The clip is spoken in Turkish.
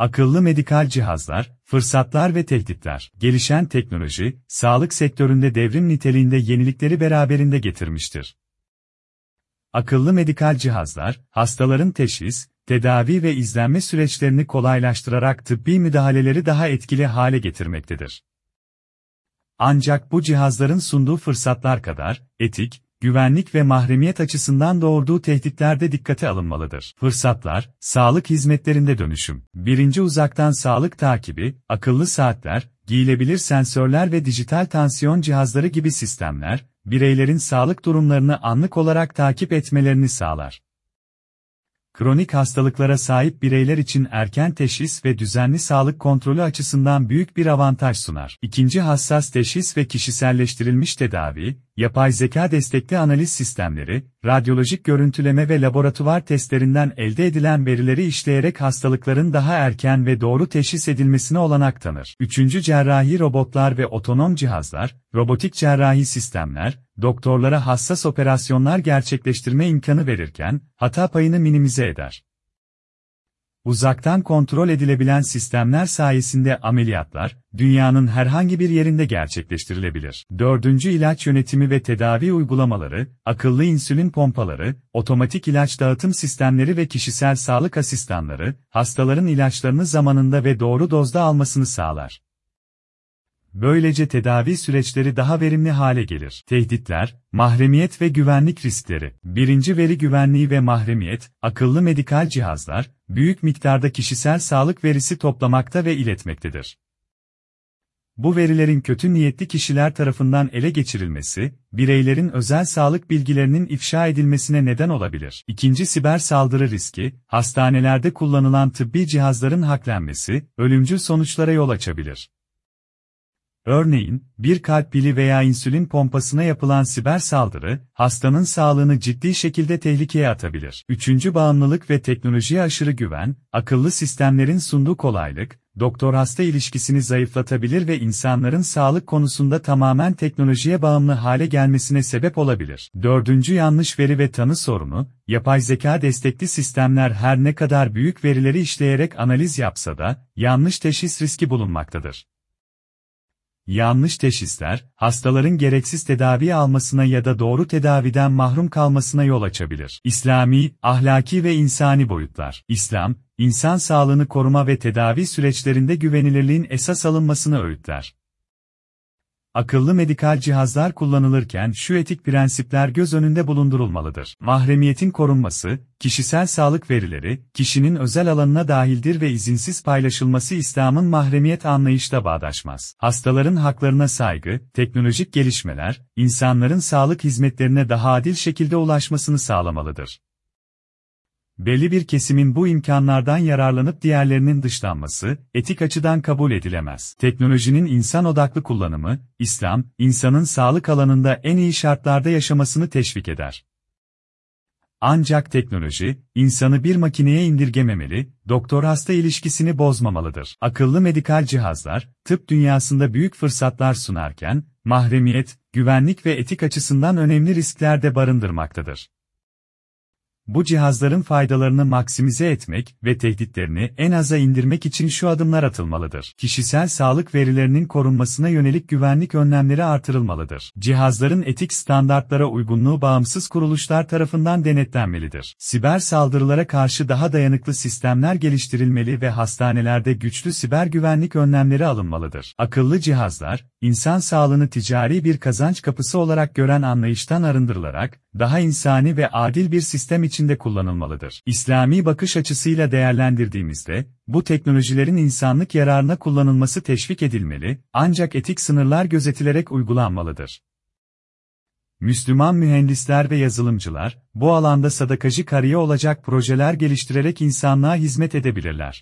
Akıllı medikal cihazlar, fırsatlar ve tehditler. Gelişen teknoloji, sağlık sektöründe devrim niteliğinde yenilikleri beraberinde getirmiştir. Akıllı medikal cihazlar, hastaların teşhis, tedavi ve izlenme süreçlerini kolaylaştırarak tıbbi müdahaleleri daha etkili hale getirmektedir. Ancak bu cihazların sunduğu fırsatlar kadar, etik, güvenlik ve mahremiyet açısından doğurduğu tehditler de dikkate alınmalıdır. Fırsatlar, sağlık hizmetlerinde dönüşüm. Birinci uzaktan sağlık takibi, akıllı saatler, giyilebilir sensörler ve dijital tansiyon cihazları gibi sistemler, bireylerin sağlık durumlarını anlık olarak takip etmelerini sağlar kronik hastalıklara sahip bireyler için erken teşhis ve düzenli sağlık kontrolü açısından büyük bir avantaj sunar. İkinci hassas teşhis ve kişiselleştirilmiş tedavi, yapay zeka destekli analiz sistemleri, radyolojik görüntüleme ve laboratuvar testlerinden elde edilen verileri işleyerek hastalıkların daha erken ve doğru teşhis edilmesine olanak tanır. Üçüncü cerrahi robotlar ve otonom cihazlar, robotik cerrahi sistemler, doktorlara hassas operasyonlar gerçekleştirme imkanı verirken, hata payını minimize eder. Uzaktan kontrol edilebilen sistemler sayesinde ameliyatlar, dünyanın herhangi bir yerinde gerçekleştirilebilir. Dördüncü ilaç yönetimi ve tedavi uygulamaları, akıllı insülin pompaları, otomatik ilaç dağıtım sistemleri ve kişisel sağlık asistanları, hastaların ilaçlarını zamanında ve doğru dozda almasını sağlar. Böylece tedavi süreçleri daha verimli hale gelir. Tehditler, mahremiyet ve güvenlik riskleri. Birinci veri güvenliği ve mahremiyet, akıllı medikal cihazlar, büyük miktarda kişisel sağlık verisi toplamakta ve iletmektedir. Bu verilerin kötü niyetli kişiler tarafından ele geçirilmesi, bireylerin özel sağlık bilgilerinin ifşa edilmesine neden olabilir. İkinci siber saldırı riski, hastanelerde kullanılan tıbbi cihazların haklenmesi, ölümcül sonuçlara yol açabilir. Örneğin, bir kalp pili veya insülin pompasına yapılan siber saldırı, hastanın sağlığını ciddi şekilde tehlikeye atabilir. Üçüncü bağımlılık ve teknolojiye aşırı güven, akıllı sistemlerin sunduğu kolaylık, doktor-hasta ilişkisini zayıflatabilir ve insanların sağlık konusunda tamamen teknolojiye bağımlı hale gelmesine sebep olabilir. Dördüncü yanlış veri ve tanı sorunu, yapay zeka destekli sistemler her ne kadar büyük verileri işleyerek analiz yapsa da, yanlış teşhis riski bulunmaktadır. Yanlış teşhisler, hastaların gereksiz tedavi almasına ya da doğru tedaviden mahrum kalmasına yol açabilir. İslami, ahlaki ve insani boyutlar. İslam, insan sağlığını koruma ve tedavi süreçlerinde güvenilirliğin esas alınmasını öğütler. Akıllı medikal cihazlar kullanılırken şu etik prensipler göz önünde bulundurulmalıdır. Mahremiyetin korunması, kişisel sağlık verileri, kişinin özel alanına dahildir ve izinsiz paylaşılması İslam'ın mahremiyet anlayışla bağdaşmaz. Hastaların haklarına saygı, teknolojik gelişmeler, insanların sağlık hizmetlerine daha adil şekilde ulaşmasını sağlamalıdır belli bir kesimin bu imkanlardan yararlanıp diğerlerinin dışlanması, etik açıdan kabul edilemez. Teknolojinin insan odaklı kullanımı, İslam, insanın sağlık alanında en iyi şartlarda yaşamasını teşvik eder. Ancak teknoloji, insanı bir makineye indirgememeli, doktor-hasta ilişkisini bozmamalıdır. Akıllı medikal cihazlar, tıp dünyasında büyük fırsatlar sunarken, mahremiyet, güvenlik ve etik açısından önemli riskler de barındırmaktadır. Bu cihazların faydalarını maksimize etmek ve tehditlerini en aza indirmek için şu adımlar atılmalıdır. Kişisel sağlık verilerinin korunmasına yönelik güvenlik önlemleri artırılmalıdır. Cihazların etik standartlara uygunluğu bağımsız kuruluşlar tarafından denetlenmelidir. Siber saldırılara karşı daha dayanıklı sistemler geliştirilmeli ve hastanelerde güçlü siber güvenlik önlemleri alınmalıdır. Akıllı cihazlar, insan sağlığını ticari bir kazanç kapısı olarak gören anlayıştan arındırılarak, daha insani ve adil bir sistem içinde kullanılmalıdır. İslami bakış açısıyla değerlendirdiğimizde, bu teknolojilerin insanlık yararına kullanılması teşvik edilmeli, ancak etik sınırlar gözetilerek uygulanmalıdır. Müslüman mühendisler ve yazılımcılar, bu alanda sadakacı kariye olacak projeler geliştirerek insanlığa hizmet edebilirler.